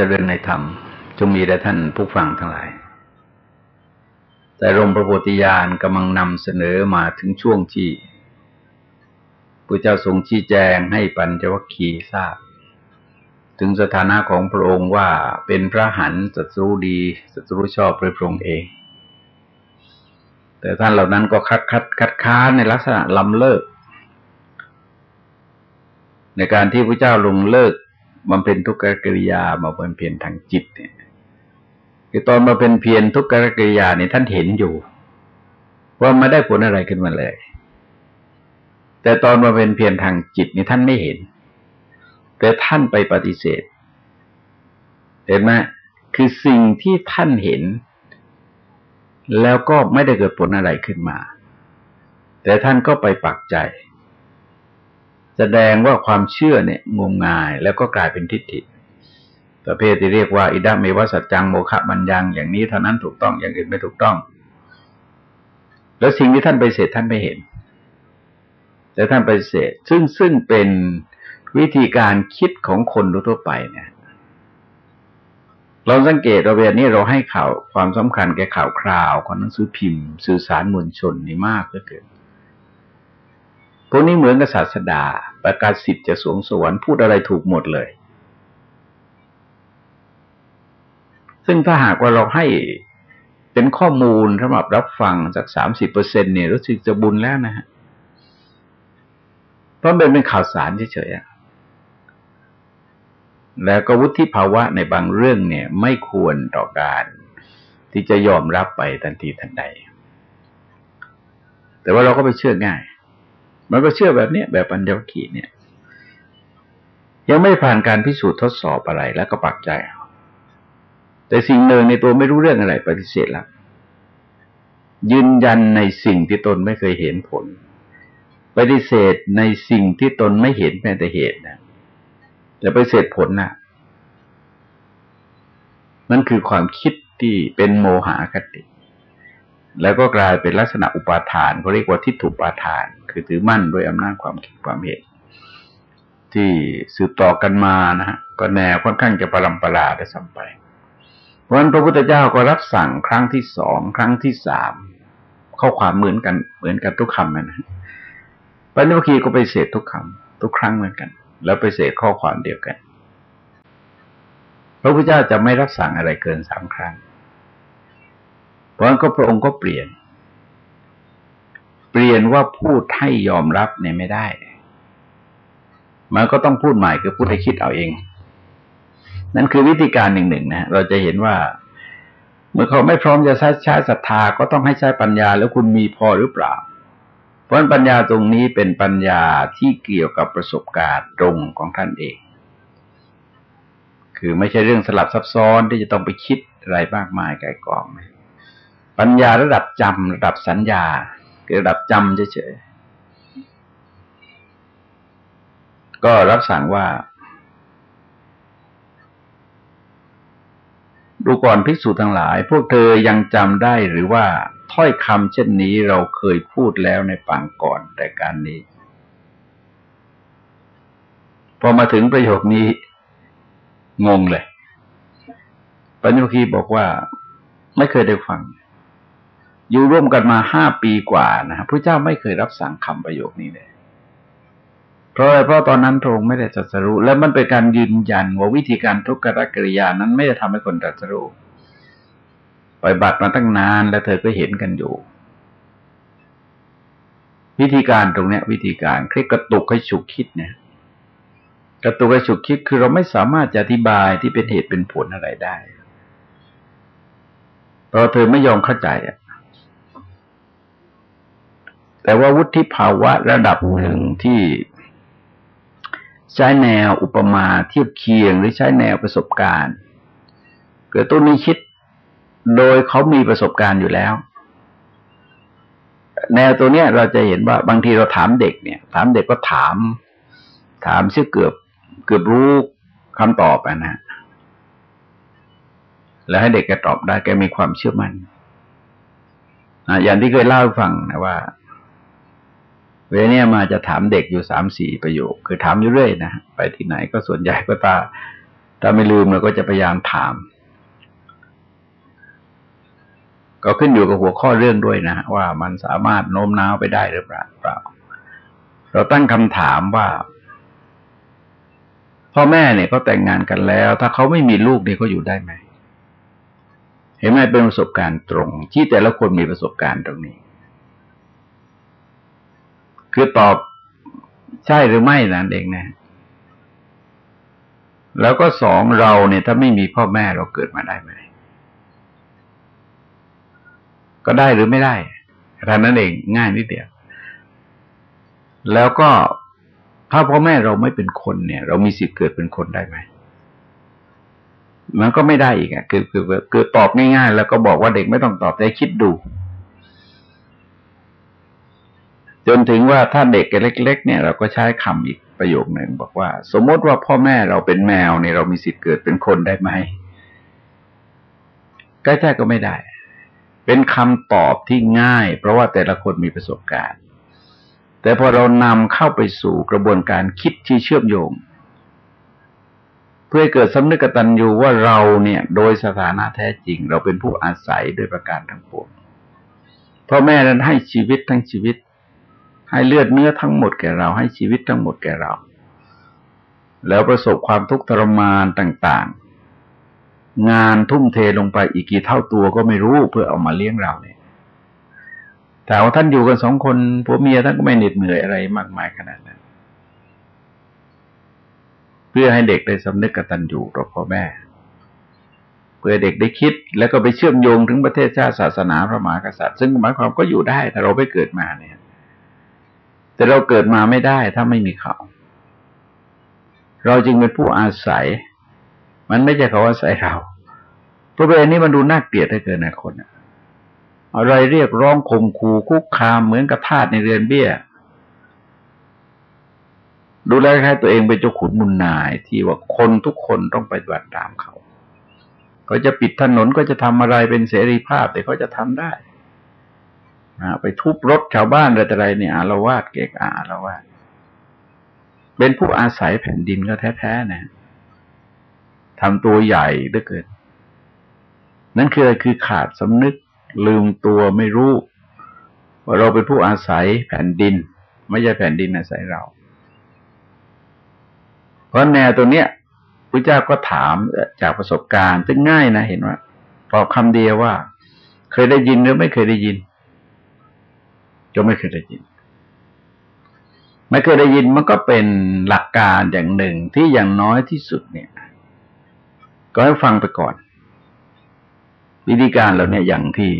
จริญในธรรม จงมีแด่ท่านผู้ฟังทั้งหลาย แต่รมพระโพธิญาณกำลังนำเสนอมาถึงช่วงที่พระเจ้าทรงชี้แจงให้ปัญจวัคคีย์ทราบ ถึงสถานะของพระองค์ว่าเป็นพระหันศัตรูดีศัตรูชอบพระองค์เอง แต่ท่านเหล่านั้นก็คัดคัดคัดค้านในลักษณะลำเลิก ในการที่พระเจ้าลงเลิก บำเพ็ญทุกขกิริยามาบำเพ็ญทางจิตเนี่ยคือตอนมาเป็นเพียรทุกขกิริยาเนี่ยท่านเห็นอยู่ ว่าไม่ได้ผลอะไรขึ้นมาเลย แต่ตอนมาเป็นเพียรทางจิตนี่ท่านไม่เห็น แต่ท่านไปปฏิเสธ เห็นไหมคือสิ่งที่ท่านเห็น แล้วก็ไม่ได้เกิดผลอะไรขึ้นมา แต่ท่านก็ไปปักใจ แสดงว่าความเชื่อเนี่ยงมงายแล้วก็กลายเป็นทิฏฐิ ประเภทที่เรียกว่า อิดาเมวสัจจังโมฆะบัญญังอย่างนี้เท่านั้นถูกต้องอย่างอื่นไม่ถูกต้อง แล้วสิ่งที่ท่านไปเสดท่านไม่เห็น แต่ท่านไปเสดซึ่งซึ่งเป็นวิธีการคิดของคนทั่วไปเนี่ยเราสังเกตเราเวลานี้เราให้ข่าวความสำคัญแก่ข่าวคราวของหนังสือพิมพ์ สื่อสารมวลชนนี่มากเหลือเกินพวกนี้เหมือนกับศาสดา ประกาศสิทธิ์จะสวงสวรรค์พูดอะไรถูกหมดเลย ซึ่งถ้าหากว่าเราให้เป็นข้อมูลสำหรับรับฟังจากสามสิบเปอร์เซ็นเนี่ยรู้สึกจะบุญแล้วนะฮะเพราะเป็นเป็นข่าวสารเฉยๆแล้วก็วุฒิภาวะในบางเรื่องเนี่ย ไม่ควรต่อการที่จะยอมรับไปทันทีทันใด แต่ว่าเราก็ไปเชื่อง่าย มันก็เชื่อแบบนี้แบบปัญญวัคคีเนี่ย ยังไม่ผ่านการพิสูจน์ทดสอบอะไรแล้วก็ปักใจ แต่สิ่งหนึ่งในตัวไม่รู้เรื่องอะไรปฏิเสธแล้วยืนยันในสิ่งที่ตนไม่เคยเห็นผล ปฏิเสธในสิ่งที่ตนไม่เห็นแม้แต่เหตุนะแต่ปฏิเสธผลนะ่ะนั่นคือความคิดที่เป็นโมหะคติ แล้วก็กลายเป็นลักษณะอุปาทานเขาเรียกว่าทิฏฐุปาทาน คือถือมั่นด้วยอำนาจความคิดความเห็นที่สืบต่อกันมานะฮะก็แนวค่อนข้างจะประลำประลาได้สัมไปเพราะนั้นพระพุทธเจ้าก็รับสั่งครั้งที่สองครั้งที่สามข้อความเหมือนกันเหมือนกันทุกคำนะปัญญวคีก็ไปเสดทุกคำทุกครั้งเหมือนกัน แล้วไปเสดข้อความเดียวกัน พระพุทธเจ้าจะไม่รับสั่งอะไรเกินสามครั้ง เพราะนั้นก็พระองค์ก็เปลี่ยน เปลี่ยนว่าพูดให้ยอมรับเนี่ยไม่ได้ มันก็ต้องพูดใหม่คือพูดให้คิดเอาเอง นั่นคือวิธีการหนึ่งหนึ่งนะเราจะเห็นว่า เมื่อเขาไม่พร้อมจะใช้ใช้ศรัทธาก็ต้องให้ใช้ปัญญาแล้วคุณมีพอหรือเปล่า เพราะปัญญาตรงนี้เป็นปัญญาที่เกี่ยวกับประสบการณ์ตรงของท่านเอง คือไม่ใช่เรื่องสลับซับซ้อนที่จะต้องไปคิดอะไรมากมายไกลกอง ปัญญาระดับจำระดับสัญญา ระดับจำเฉยๆก็รับสั่งว่า ดูก่อนภิกษุทั้งหลาย พวกเธอยังจำได้หรือว่าถ้อยคำเช่นนี้เราเคยพูดแล้วในปางก่อนแต่การนี้ พอมาถึงประโยคนี้ งงเลย ปัญญคีบอกว่า ไม่เคยได้ฟัง อยู่ร่วมกันมาห้าปีกว่านะพระเจ้าไม่เคยรับสั่งคำประโยคนี้เลย เพราะอะไรเพราะตอนนั้นพระองค์ไม่ได้ตรัสรู้ และมันเป็นการยืนยันว่าวิธีการทุกขกริยานั้นไม่ได้ทำให้คนตรัสรู้ปล่อยบัตรมาตั้งนานแล้วเธอก็เห็นกันอยู่ วิธีการตรงเนี้ย วิธีการคลิกกระตุกให้ฉุกคิดเนี่ยกระตุกให้ฉุกคิดคือเราไม่สามารถจะอธิบายที่เป็นเหตุเป็นผลอะไรได้เพราะเธอไม่ยอมเข้าใจอะ แต่ว่าวุฒิภาวะระดับหนึ่งที่ใช้แนวอุปมาเทียบเคียงหรือใช้แนวประสบการณ์ เกิดต้นนี้คิดโดยเขามีประสบการณ์อยู่แล้ว แนวตัวเนี้ยเราจะเห็นว่าบางทีเราถามเด็กเนี่ย ถามเด็กก็ถาม ถามเชื่อเกือบเกือบรู้คำตอบนะแล้วให้เด็กแกตอบได้แกมีความเชื่อมัน่นอย่างที่เคยเล่าให้ฟังนะว่า เวลาเนี้ยมาจะถามเด็กอยู่สามสี่ประโยค คือถามอยู่เรื่อยนะไปที่ไหนก็ส่วนใหญ่ก็ตาถ้าไม่ลืมเราก็จะพยายามถาม ก็ขึ้นอยู่กับหัวข้อเรื่องด้วยนะว่ามันสามารถโน้มน้าวไปได้หรือเปล่า เราตั้งคำถามว่า พ่อแม่เนี่ยเขาแต่งงานกันแล้ว ถ้าเขาไม่มีลูกเนี่ยเขาอยู่ได้ไหมเห็นไหมเป็นประสบการณ์ตรง ที่แต่ละคนมีประสบการณ์ตรงนี้ คือตอบใช่หรือไม่นั่นเองนะ แล้วก็สองเราเนี่ยถ้าไม่มีพ่อแม่เราเกิดมาได้ไหม ก็ได้หรือไม่ได้ท่านั้นเองง่ายนิดเดียว แล้วก็ถ้าพ่อแม่เราไม่เป็นคนเนี่ย เรามีสิทธิ์เกิดเป็นคนได้ไหมมันก็ไม่ได้อีกอะคือคือคือตอบง่ายๆ แล้วก็บอกว่าเด็กไม่ต้องตอบแต่คิดดู จนถึงว่าถ้าเด็กเล็ก ๆ เนี่ย เราก็ใช้คำอีกประโยคหนึ่งบอกว่า สมมติว่าพ่อแม่เราเป็นแมวเนี่ยเรามีสิทธิ์เกิดเป็นคนได้ไหมก็ใช่ก็ไม่ได้ เป็นคำตอบที่ง่าย เพราะว่าแต่ละคนมีประสบการณ์ แต่พอเรานำเข้าไปสู่กระบวนการคิดที่เชื่อมโยง เพื่อเกิดสำนึกกตัญญูว่าเราเนี่ย โดยสถานะแท้จริง เราเป็นผู้อาศัยโดยประการทั้งปวงพ่อแม่นั้นให้ชีวิตทั้งชีวิต ให้เลือดเนื้อทั้งหมดแก่เราให้ชีวิตทั้งหมดแก่เรา แล้วประสบความทุกข์ทรมานต่าง ๆ งานทุ่มเทลงไปอีกกี่เท่าตัวก็ไม่รู้เพื่อเอามาเลี้ยงเราเนี่ยแต่ว่าท่านอยู่กันสองคนผัวเมียท่านก็ไม่เหน็ดเหนื่อยอะไรมากมายขนาดนั้นเพื่อให้เด็กได้สำนึกกตัญญูต่อพ่อแม่ เพื่อเด็กได้คิดแล้วก็ไปเชื่อมโยงถึงประเทศชาติศาสนาพระมหากษัตริย์ ซึ่งหมายความก็อยู่ได้ถ้าเราไม่เกิดมาเนี่ย แต่เราเกิดมาไม่ได้ถ้าไม่มีเขา เราจึงเป็นผู้อาศัย มันไม่ใช่เขาอาศัยเราเพระเป็นนี้มันดูน่าเกลียดให้เกินในคนอะไรเรียกร้องข่มขู่คุกคามเหมือนกับทาสในเรือนเบี้ย ดูแลแค่ตัวเองเป็นเจ้าขุนมุนนายที่ว่าคนทุกคนต้องไปบัติตามเขา เขาจะปิดถนนก็จะทำอะไรเป็นเสรีภาพแต่เขาจะทำได้ นะไปทุบรถชาวบ้านอะไรอะไรเนี่ยอารวาสเกกอาอารวาสเป็นผู้อาศัยแผ่นดินก็แท้ๆนะทำตัวใหญ่เหลือเกิน นั่นคืออะไรคือขาดสำนึกลืมตัวไม่รู้ว่าเราเป็นผู้อาศัยแผ่นดิน ไม่ใช่แผ่นดินอาศัยเรา เพราะแนวตัวเนี้ยพระเจ้าก็ถามจากประสบการณ์ซึ่งง่ายนะเห็นว่าตอบคำเดียวว่า เคยได้ยินหรือไม่เคยได้ยิน ก็ไม่เคยได้ยิน ไม่เคยได้ยินมันก็เป็นหลักการอย่างหนึ่งที่อย่างน้อยที่สุดเนี่ย ก็ให้ฟังไปก่อน วิธีการเราเนี่ยอย่างที่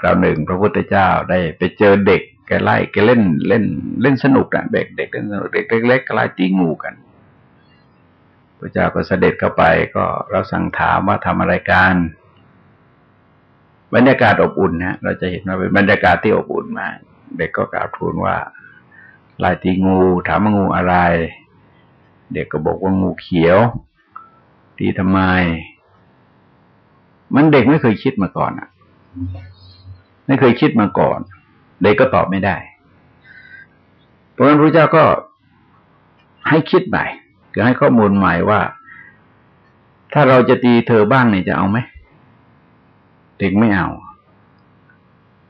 คราวหนึ่งพระพุทธเจ้าได้ไปเจอเด็กแกไล่แกเล่นเล่น เล่นสนุกนะเด็กเด็กเล่นสนุกเด็กเล็กๆก็ไล่ตีงูกันพระเจ้าก็เสด็จเข้าไปก็เราสั่งถามว่าทำอะไรกัน บรรยากาศอบอุ่นนะเราจะเห็นว่าเป็นบรรยากาศที่อบอุ่นมาก เด็กก็กราบทูลว่าลายตีงูถามว่างูอะไร เด็กก็บอกว่างูเขียว ตีทำไม มันเด็กไม่เคยคิดมาก่อนอะ ไม่เคยคิดมาก่อน เด็กก็ตอบไม่ได้ เพราะฉะนั้นพระเจ้าก็ให้คิดใหม่คือให้ข้อมูลใหม่ว่า ถ้าเราจะตีเธอบ้างเนี่ยจะเอาไหม เด็กไม่เอา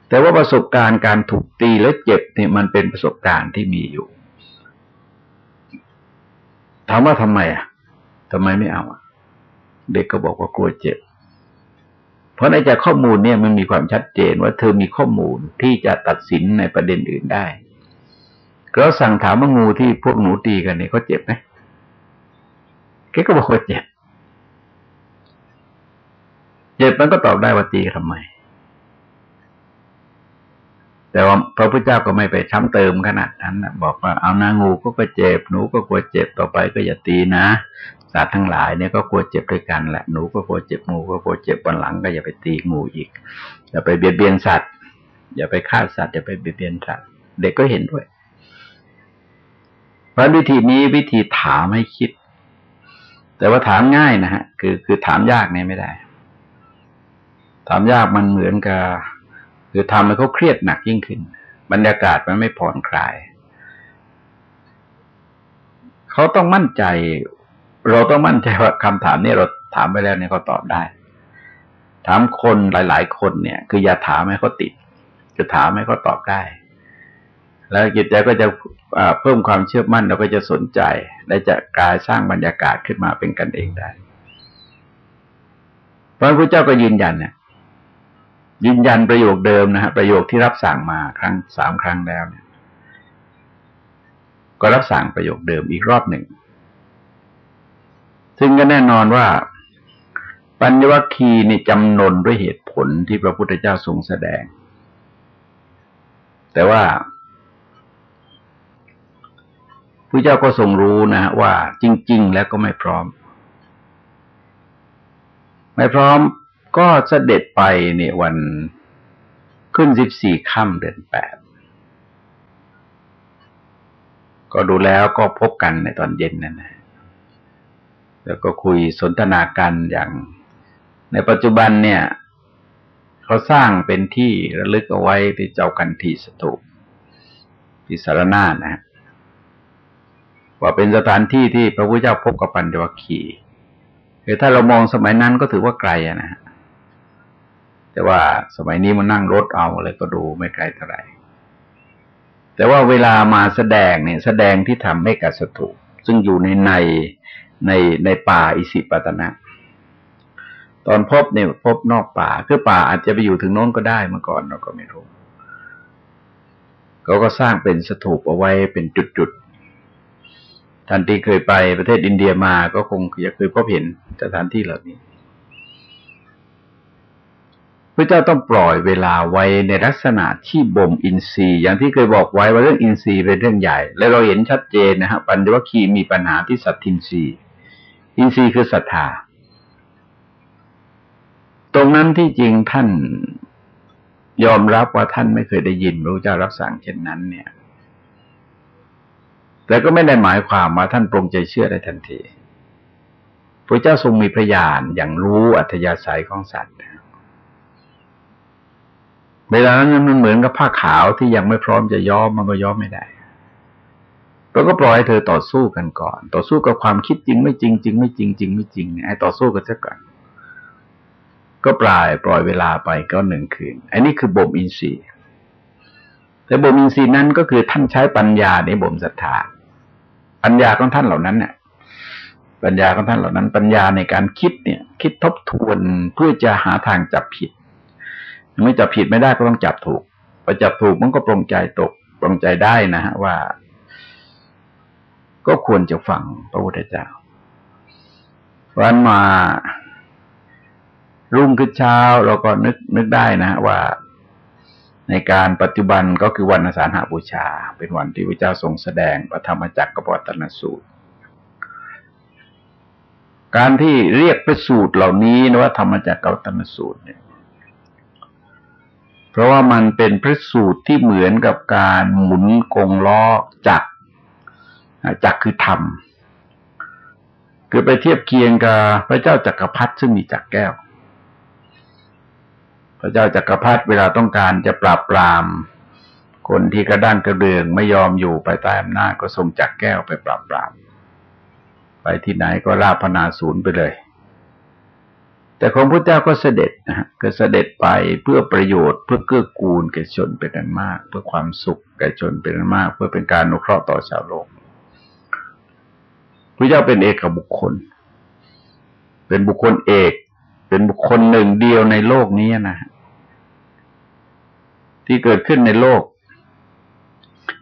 แต่ว่าประสบการณ์การถูกตีแล้วเจ็บเนี่ยมันเป็นประสบการณ์ที่มีอยู่ ถามว่าทำไมอะทำไมไม่เอาเด็กก็บอกว่ากลัวเจ็บ เพราะในจากข้อมูลเนี่ยมันมีความชัดเจนว่าเธอมีข้อมูลที่จะตัดสินในประเด็นอื่นได้ก็สั่งถามว่างูที่พวกหนูตีกันเนี่ยเขาเจ็บไหมแกก็บอกว่าเจ็บ เจ็บมันก็ตอบได้ว่าตีทำไม แต่ว่าพระพุทธเจ้าก็ไม่ไปช้ำเติมขนาดนั้นนะบอกว่าเอานางูก็ก็เจ็บหนูก็กลัวเจ็บต่อไปก็อย่าตีนะสัตว์ทั้งหลายเนี่ยก็กลัวเจ็บด้วยกันแหละหนูก็กลัวเจ็บงูก็กลัวเจ็บวันหลังก็อย่าไปตีงูอีกอย่าไปเบียดเบียนสัตว์ อย่าไปฆ่าสัตว์อย่าไปเบียดเบียนสัตว์เด็กก็เห็นด้วยเพราะวิธีนี้วิธีถามให้คิด แต่ว่าถามง่ายนะฮะ คือคือถามยากเนี่ยไม่ได้ ถามยากมันเหมือนกับคือทำให้เขาเครียดหนักยิ่งขึ้น บรรยากาศมันไม่ผ่อนคลาย เขาต้องมั่นใจ เราต้องมั่นใจว่าคำถามนี้เราถามไปแล้วเนี่ยเขาตอบได้ ถามคนหลาย ๆ คนเนี่ย คืออย่าถามให้เขาติดจะถามให้เขาตอบได้ แล้วจิตใจก็จะเพิ่มความเชื่อมั่นเราก็จะสนใจ และจะกลายสร้างบรรยากาศขึ้นมาเป็นกันเองได้พระพุทธเจ้าก็ยืนยันเนี่ย ยืนยันประโยคเดิมนะฮะประโยคที่รับสั่งมาครั้งสามครั้งแล้วเนี่ย ก็รับสั่งประโยคเดิมอีกรอบหนึ่ง ซึ่งก็แน่นอนว่า ปัญญวคีนี่จำนนด้วยเหตุผลที่พระพุทธเจ้าทรงแสดง แต่ว่าพระเจ้าก็ทรงรู้นะว่าจริง ๆ แล้วก็ไม่พร้อม ไม่พร้อม ก็เสด็จไปเนี่ยวันขึ้นสิบสี่ค่ำเดือนแปด ก็ดูแล้วก็พบกันในตอนเย็นนั่นนะแล้วก็คุยสนทนากันอย่าง ในปัจจุบันเนี่ย เขาสร้างเป็นที่ระลึกเอาไว้ที่เจ้ากันทีสถูปที่สารนานะ ว่าเป็นสถานที่ที่พระพุทธเจ้าพบกับปัญจวัคคีย์คือถ้าเรามองสมัยนั้นก็ถือว่าไกลนะฮะ แต่ว่าสมัยนี้มันนั่งรถเอาอะไรก็ดูไม่ไกลเท่าไหร่แต่ว่าเวลามาแสดงเนี่ยแสดงที่ทำให้กับสถูปซึ่งอยู่ในในในในป่าอิสิปตนะ ตอนพบเนี่ยพบนอกป่า คือป่าอาจจะไปอยู่ถึงโน้นก็ได้เมื่อก่อนเราก็ไม่รู้เขาก็สร้างเป็นสถูปเอาไว้เป็นจุดๆท่านที่เคยไปประเทศอินเดียมาก็คงจะเคยพบเห็นสถานที่เหล่านี้ ระเจ้าต้องปล่อยเวลาไว้ในลักษณะที่บ่มอินทรีย์ อย่างที่เคยบอกไว้ว่าเรื่องอินทรีย์เป็นเรื่องใหญ่ และเราเห็นชัดเจนนะฮะปัญญวคีมีปัญหาที่สัตทินทรีย์อินทรีย์คือศรัทธา ตรงนั้นที่จริงท่านยอมรับว่าท่านไม่เคยได้ยินพระเจ้ารับสั่งเช่นนั้น เนี่ย แต่ก็ไม่ได้หมายความว่าท่านปรงใจเชื่อได้ทันทีพระเจ้าทรงมีพยานอย่างรู้อัธยาศัยของสัตว์ เวลานั้นมันเหมือนกับผ้าขาวที่ยังไม่พร้อมจะย้อมมันก็ย้อมไม่ได้เราก็ปล่อยให้เธอต่อสู้กันก่อน ต่อสู้กับความคิดจริงไม่จริงจริงไม่จริงจริงไม่จริงไอ้ต่อสู้กันซะก่อนก็ปล่อยปล่อยเวลาไปก็หนึ่งคืน อันนี้คือบ่มอินทรีย์แต่บ่มอินทรีย์นั้นก็คือท่านใช้ปัญญาในบ่มศรัทธาปัญญาของท่านเหล่านั้นเนี่ยปัญญาของท่านเหล่านั้น ปัญญาในการคิดเนี่ย คิดทบทวนเพื่อจะหาทางจับผิด ไม่จับผิดไม่ได้ก็ต้องจับถูกพอจับถูกมันก็ปรงใจตกปรงใจได้นะฮะว่า ก็ควรจะฟังพระพุทธเจ้าวันมารุ่งขึ้นเช้าเราก็นึกนึกได้นะว่าในการปัจจุบันก็คือวันอาสาฬหาบูชา เป็นวันที่พระเจ้าทรงแสดงพระธรรมจักรกับวัตนสูตร การที่เรียกพระสูตรเหล่านี้นะว่าธรรมจักรกับวัตนสูตรเนี่ย เพราะว่ามันเป็นพระสูตรที่เหมือนกับการหมุนกงล้อจักจักคือธรรมคือไปเทียบเคียงกับพระเจ้าจักรพรรดิซึ่งมีจักแก้ว พระเจ้าจักรพรรดิเวลาต้องการจะปราบปรามคนที่กระด้างกระเดืองไม่ยอมอยู่ไปใต้อำนาจก็ส่งจักแก้วไปปราบปราม ไปที่ไหนก็ราพนาศูนย์ไปเลย แต่ของพระเจ้าก็เสด็จนะฮะก็เสด็จไปเพื่อประโยชน์เพื่อเกื้อกูลแก่ชนเป็นอันมาก เพื่อความสุขแก่ชนเป็นอันมาก เพื่อเป็นการนุเคราะห์ต่อชาวโลกพระเจ้าเป็นเอกบุคคล เป็นบุคคลเอก เป็นบุคคลหนึ่งเดียวในโลกนี้นะที่เกิดขึ้นในโลก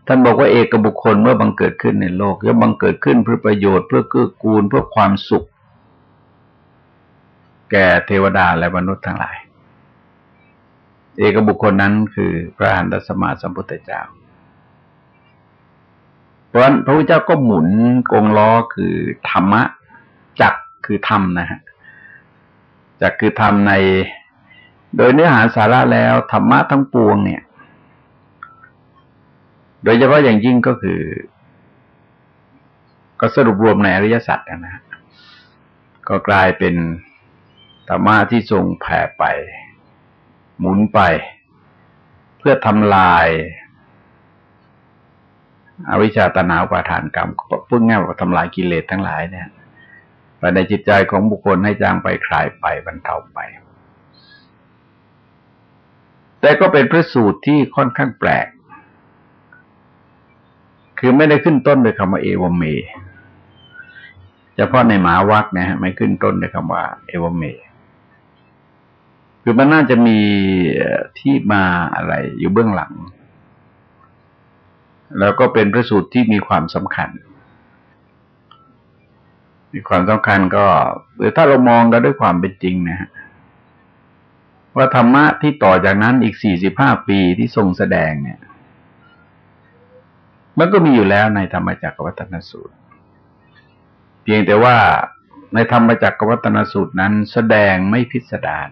ท่านบอกว่าเอกบุคคลเมื่อบังเกิดขึ้นในโลกย่อมบังเกิดขึ้นเพื่อประโยชน์เพื่อเกื้อกูลเพื่อความสุข แก่เทวดาและมนุษย์ทั้งหลาย เอกบุคคลนั้นคือพระหันตสมาสัมพุทธเจ้า เพราะพระพุทธเจ้าก็หมุนกงล้อคือธรรมะ จักคือธรรมนะฮะจักคือธรรมใน โดยเนื้อหาสาระแล้วธรรมะทั้งปวงเนี่ย โดยเฉพาะอย่างยิ่งก็คือ ก็สรุปรวมในอริยสัจนะฮะก็กลายเป็น ธรรมะที่ทรงแผ่ไป หมุนไป เพื่อทำลายอาวิชชาตนาอุปาทานกรรมพูดง่ายว่าทำลายกิเลสทั้งหลายเนี่ยภายในจิตใจของบุคคลให้จางไปคลายไปบรรเทาไป แต่ก็เป็นพระสูตรที่ค่อนข้างแปลก คือไม่ได้ขึ้นต้นด้วยคำว่าเอวเมเฉพาะในหมาวักนะฮะไม่ขึ้นต้นด้วยคำว่าเอวเม คือมันน่าจะมีที่มาอะไรอยู่เบื้องหลัง แล้วก็เป็นพระสูตรที่มีความสำคัญ มีความสำคัญก็หรือถ้าเรามองกันด้วยความเป็นจริงนะฮะว่าธรรมะที่ต่อจากนั้นอีกสี่สิบห้าปีที่ทรงแสดงเนี่ย มันก็มีอยู่แล้วในธรรมจักรวัฒนสูตร เพียงแต่ว่าในธรรมจักรวัฒนสูตรนั้นแสดงไม่พิสดาร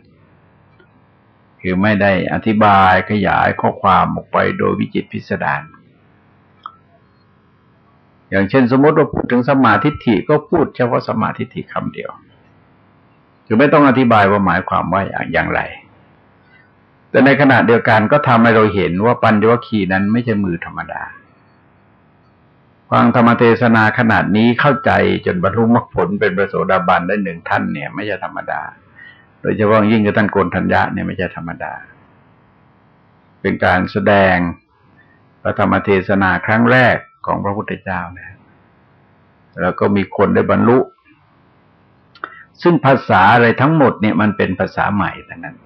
คือไม่ได้อธิบายขยายข้อความออกไปโดยวิจิตพิสดารอย่างเช่นสมมติว่าพูดถึงสมาธิฐิก็พูดเฉพาะสมาธิฐิคำเดียวคือไม่ต้องอธิบายว่าหมายความว่าอย่างไร แต่ในขณะเดียวกันก็ทำให้เราเห็นว่าปัญญวคีนั้นไม่ใช่มือธรรมดาฟังธรรมเทศนาขนาดนี้เข้าใจจนบรรลุมรรคผลเป็นประโสดาบันได้หนึ่งท่านเนี่ย ไม่ใช่ธรรมดา ดยเฉพาะยิ่งกับท่านโกนทัญญะเนี่ยไม่ใช่ธรรมดา เป็นการแสดงพระธรรมเทศนาครั้งแรกของพระพุทธเจ้านะแล้วก็มีคนได้บรรลุ ซึ่งภาษาอะไรทั้งหมดเนี่ยมันเป็นภาษาใหม่ทั้งนั้น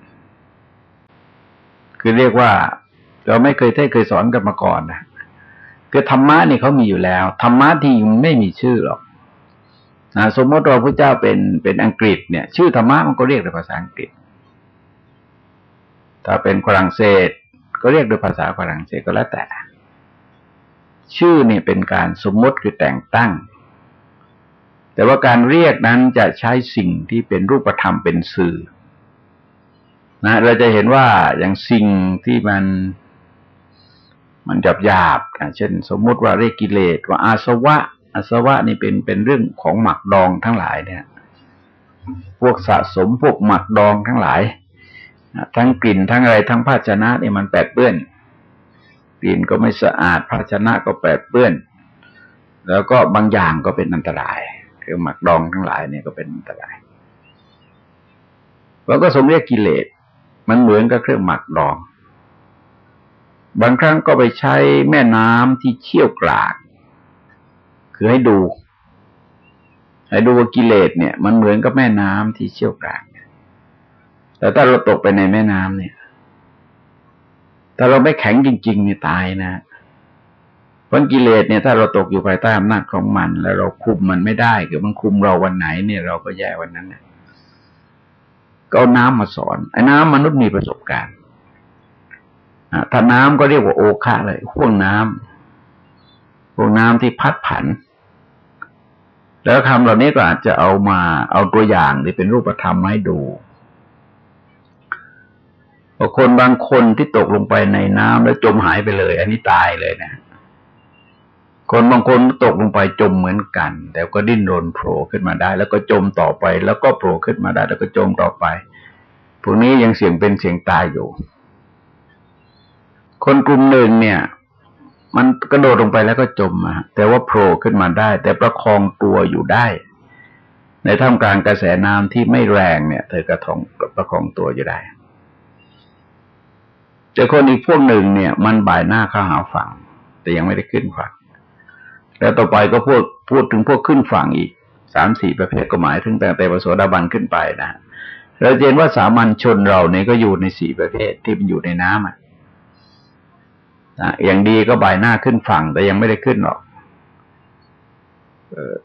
คือเรียกว่า เราไม่เคยเทศเคยสอนกันมาก่อนนะคือธรรมะนี่เขามีอยู่แล้วธรรมะที่ไม่มีชื่อหรอก นะสมมติเราพระเจ้าเป็นเป็นอังกฤษเนี่ย ชื่อธรรมะมันก็เรียกด้วยภาษาอังกฤษ ถ้าเป็นฝรั่งเศส ก็เรียกด้วยภาษาฝรั่งเศสก็แล้วแต่ ชื่อเนี่ยเป็นการสมมติคือแต่งตั้ง แต่ว่าการเรียกนั้นจะใช้สิ่งที่เป็นรูปธรรมเป็นสื่อนะเราจะเห็นว่าอย่างสิ่งที่มันมันหยาบหยาบเช่น สมมติว่าเรียกกิเลสว่าอาสวะ อาสวะนี่เป็นเป็นเรื่องของหมักดองทั้งหลายเนี่ย พวกสะสมพวกหมักดองทั้งหลาย ทั้งกลิ่นทั้งอะไรทั้งภาชนะนี่มันแปดเปื้อน กลิ่นก็ไม่สะอาด ภาชนะก็แปดเปื้อน แล้วก็บางอย่างก็เป็นอันตราย คือหมักดองทั้งหลายเนี่ยก็เป็นอันตรายเราก็สมเรียกกิเลส มันเหมือนกับเครื่องหมักดอง บางครั้งก็ไปใช้แม่น้ำที่เชี่ยวกราก คือให้ดู ให้ดูว่ากิเลสเนี่ย มันเหมือนกับแม่น้ำที่เชี่ยวกรากแต่ถ้าเราตกไปในแม่น้ำเนี่ย ถ้าเราไม่แข็งจริงๆเนี่ยตายนะเพราะกิเลสเนี่ยถ้าเราตกอยู่ภายใต้อำนาจของมัน แล้วเราคุมมันไม่ได้คือมันคุมเราวันไหนเนี่ยเราก็แย่วันนั้นนะก็เอาน้ำมาสอนไอ้น้ำมนุษย์มีประสบการณ์ถ้าน้ำก็เรียกว่าโอคะเลยห่วงน้ำห่วงน้ำที่พัดผัน แล้วคำเหล่านี้ก็อาจจะเอามาเอาตัวอย่างที่เป็นรูปธรรมให้ดูคนบางคนที่ตกลงไปในน้ำแล้วจมหายไปเลย อันนี้ตายเลยนะ คนบางคนตกลงไปจมเหมือนกัน แต่ก็ดิ้นรนโผล่ขึ้นมาได้ แล้วก็จมต่อไป แล้วก็โผล่ขึ้นมาได้ แล้วก็จมต่อไป พวกนี้ยังเสี่ยงเป็นเสี่ยงตายอยู่ คนกลุ่มหนึ่งเนี่ย มันกระโดดลงไปแล้วก็จมมาแต่ว่าโผล่ขึ้นมาได้ แต่ประคองตัวอยู่ได้ ในท่ามกลางกระแสน้ำที่ไม่แรงเนี่ย เธอกระทองประคองตัวอยู่ได้ แต่คนอีกพวกหนึ่งเนี่ย มันบ่ายหน้าเข้าหาฝั่ง แต่ยังไม่ได้ขึ้นฝั่งแล้วต่อไปก็พูดพูดถึงพวกขึ้นฝั่งอีกสามสี่ประเภทก็หมายถึงแต่แต่ประโสดาบันขึ้นไปนะเราเห็นว่าสามัญชนเราเนี่ยก็อยู่ในสี่ประเภทที่มันอยู่ในน้ำอะ อย่างดีก็บ่ายหน้าขึ้นฝั่ง แต่ยังไม่ได้ขึ้นหรอก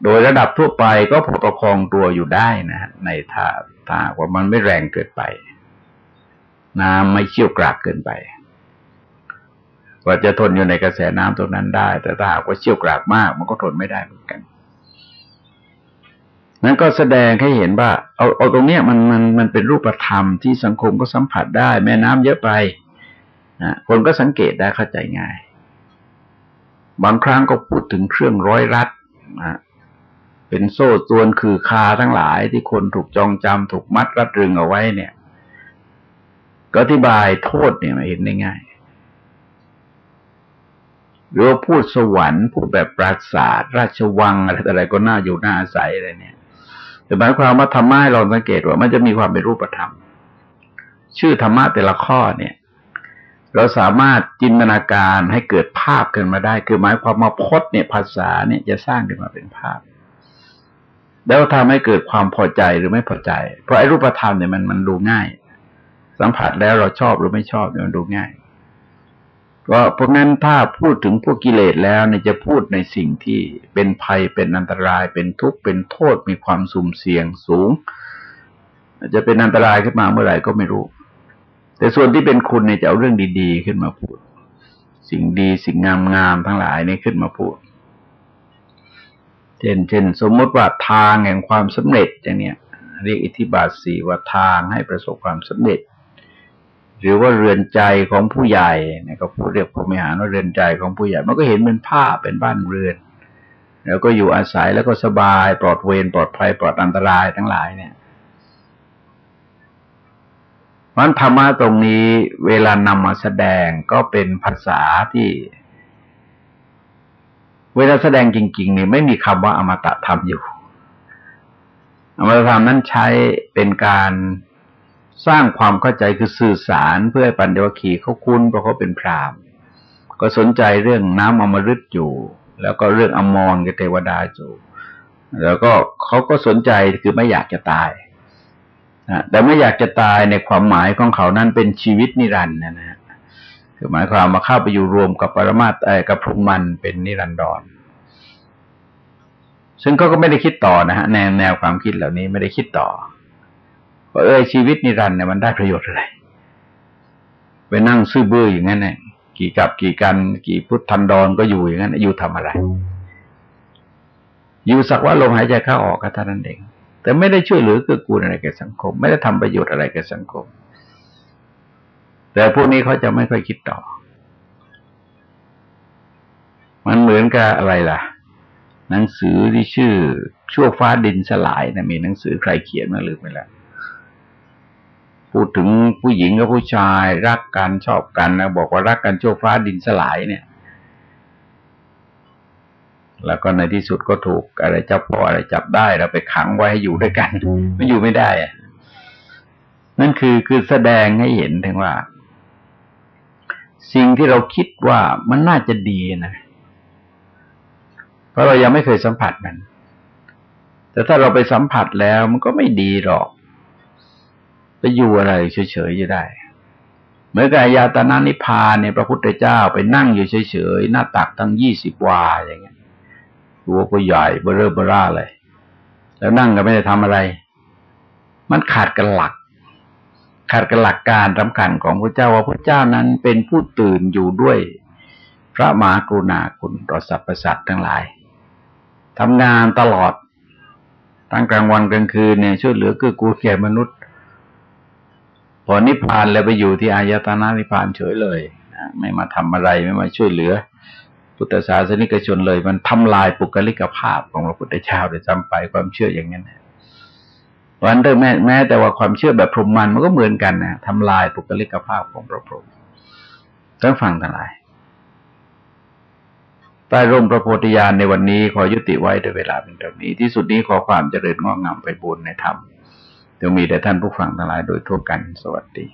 โดยระดับทั่วไปก็พอประคองตัวอยู่ได้นะในท่าท่าว่ามันไม่แรงเกินไป น้ำไม่เชี่ยวกรากเกินไปว่าจะทนอยู่ในกระแสน้ำตรงนั้นได้ แต่ถ้าหากว่าเชี่ยวกรากมาก มันก็ทนไม่ได้เหมือนกัน นั้นก็แสดงให้เห็นว่า เอาเอาตรงเนี้ยมันมันมันเป็นรูปธรรมที่สังคมก็สัมผัสได้ แม่น้ำเยอะไป นะคนก็สังเกตได้เข้าใจง่าย บางครั้งก็พูดถึงเครื่องร้อยรัดนะเป็นโซ่ตวนคือคาทั้งหลายที่คนถูกจองจำถูกมัดรัดรึงเอาไว้เนี่ย ก็อธิบายโทษเนี่ยมาเห็นได้ง่าย หรือว่าพูดสวรรค์พูดแบบปราสาทราชวังอะไรอะไรก็น่าอยู่น่าอาศัยอะไรเนี่ยแต่หมายความว่าธรรมะเราสังเกตว่า มันจะมีความเป็นรูปธรรม ชื่อธรรมะแต่ละข้อเนี่ย เราสามารถจินตนาการให้เกิดภาพขึ้นมาได้ คือหมายความมาพจน์เนี่ยภาษาเนี่ยจะสร้างขึ้นมาเป็นภาพ แล้วทำให้เกิดความพอใจหรือไม่พอใจ เพราะไอ้รูปธรรมเนี่ยมันมันดูง่าย สัมผัสแล้วเราชอบหรือไม่ชอบเนี่ยมันดูง่ายก็เพราะงั้นถ้าพูดถึงพวกกิเลสแล้วเนี่ยจะพูดในสิ่งที่เป็นภัยเป็นอันตราย เป็นทุกข์เป็นโทษมีความสุ่มเสี่ยงสูง จะเป็นอันตรายขึ้นมาเมื่อไหร่ก็ไม่รู้ แต่ส่วนที่เป็นคุณเนี่ยจะเอาเรื่องดีๆ ขึ้นมาพูด สิ่งดีสิ่งงามๆทั้งหลายนี่ขึ้นมาพูด เช่นเช่นสมมติว่าทางแห่งความสำเร็จอย่างเนี้ยเรียกอิทธิบาทสี่ว่าทางให้ประสบความสำเร็จ หรือว่าเรือนใจของผู้ใหญ่เนี่ยก็พูดเรียกพรมิหารว่าเรือนใจของผู้ใหญ่ มันก็เห็นเป็นผ้าเป็นบ้านเรือน แล้วก็อยู่อาศัยแล้วก็สบายปลอดเวรปลอดภัยปลอดอันตรายทั้งหลายเนี่ย มันธรรมะตรงนี้เวลานำมาแสดงก็เป็นภาษาที่ เวลาแสดงจริงๆเนี่ยไม่มีคำว่าอมตะธรรมอยู่ อมตะธรรมนั้นใช้เป็นการสร้างความเข้าใจคือสื่อสารเพื่อให้ปัญญวคีเขาคุ้นเพราะเขาเป็นพรามก็สนใจเรื่องน้ำอมฤตอยู่ แล้วก็เรื่องอมรกับเทวดาอยู่ แล้วก็เขาก็สนใจคือไม่อยากจะตาย นะแต่ไม่อยากจะตายในความหมายของเขานั้นเป็นชีวิตนิรันดร์นะนะคือหมายความมาเข้าไปอยู่รวมกับปรมาตไอ้กับพรหมันเป็นนิรันดร ซึ่งเขาก็ไม่ได้คิดต่อนะฮะแนวแนวความคิดเหล่านี้ไม่ได้คิดต่อว่าเออชีวิตนิรันดร์เนี่ยมันได้ประโยชน์อะไรไปนั่งซื่อบื้ออย่างนั้นเนี่ยกี่กับกี่กัน กี่พุทธันดรก็อยู่อย่างนั้นอยู่ทำอะไร อยู่สักว่าลมหายใจเข้าออกก็เท่านั้นเอง แต่ไม่ได้ช่วยเหลือเกื้อกูลอะไรแก่สังคม ไม่ได้ทำประโยชน์อะไรแก่สังคม แต่พวกนี้เขาจะไม่ค่อยคิดต่อ มันเหมือนกับอะไรล่ะ หนังสือที่ชื่อชั่วฟ้าดินสลายนะมีหนังสือใครเขียนมาลืมไปแล้วพูดถึงผู้หญิงกับผู้ชาย รักกันชอบกันนะบอกว่ารักกันโชคฟ้าดินสลายเนี่ย แล้วก็ในที่สุดก็ถูกอะไรจับพออะไรจับได้เราไปขังไว้ให้อยู่ด้วยกัน ไม่อยู่ไม่ได้อะนั่นคือคือแสดงให้เห็นถึงว่า สิ่งที่เราคิดว่ามันน่าจะดีนะ เพราะเรายังไม่เคยสัมผัสมัน แต่ถ้าเราไปสัมผัสแล้วมันก็ไม่ดีหรอก ไปอยู่อะไรเฉยๆอยู่ได้เหมือนกับยาตานานิพานเนี่ยพระพุทธเจ้าไปนั่งอยู่เฉยๆหน้าตักตั้งยี่สิบวาอย่างเงี้ย ตัวก็ใหญ่เบอร์เรอเบอร่าเลย แล้วนั่งก็ไม่ได้ทำอะไร มันขาดกันหลัก ขาดกันหลักการสำคัญของพระเจ้าว่าพระเจ้านั้นเป็นผู้ตื่นอยู่ด้วยพระมหากรุณาคุณต่อสรรพสัตว์ทั้งหลายทำงานตลอดทั้งกลางวันกลางคืนเนี่ยช่วยเหลือเกื้อกูลแก่มนุษย์ พอนิพพานแล้วไปอยู่ที่อายตนะนิพพานเฉยเลย ไม่มาทำอะไรไม่มาช่วยเหลือ พุทธศาสนิกชนเลย มันทำลายปุกลิกภาพของพระพุทธเจ้าโดยจำไปความเชื่ออย่างนั้นวันเดิมแม้แม้แต่ว่าความเชื่อแบบพรหมมันมันก็เหมือนกันนะทำลายปุกลิกภาพของพระพรหมต้องฟังทั้งหลายใต้ร่มพระโพธิญาณในวันนี้ขอยุติไว้ด้วยเวลาเป็นเท่านี้ ที่สุดนี้ขอความเจริญงอกงามไปบุญในธรรมจะมีแต่ท่านผู้ฟังทั้งหลายโดยทั่วกันสวัสดี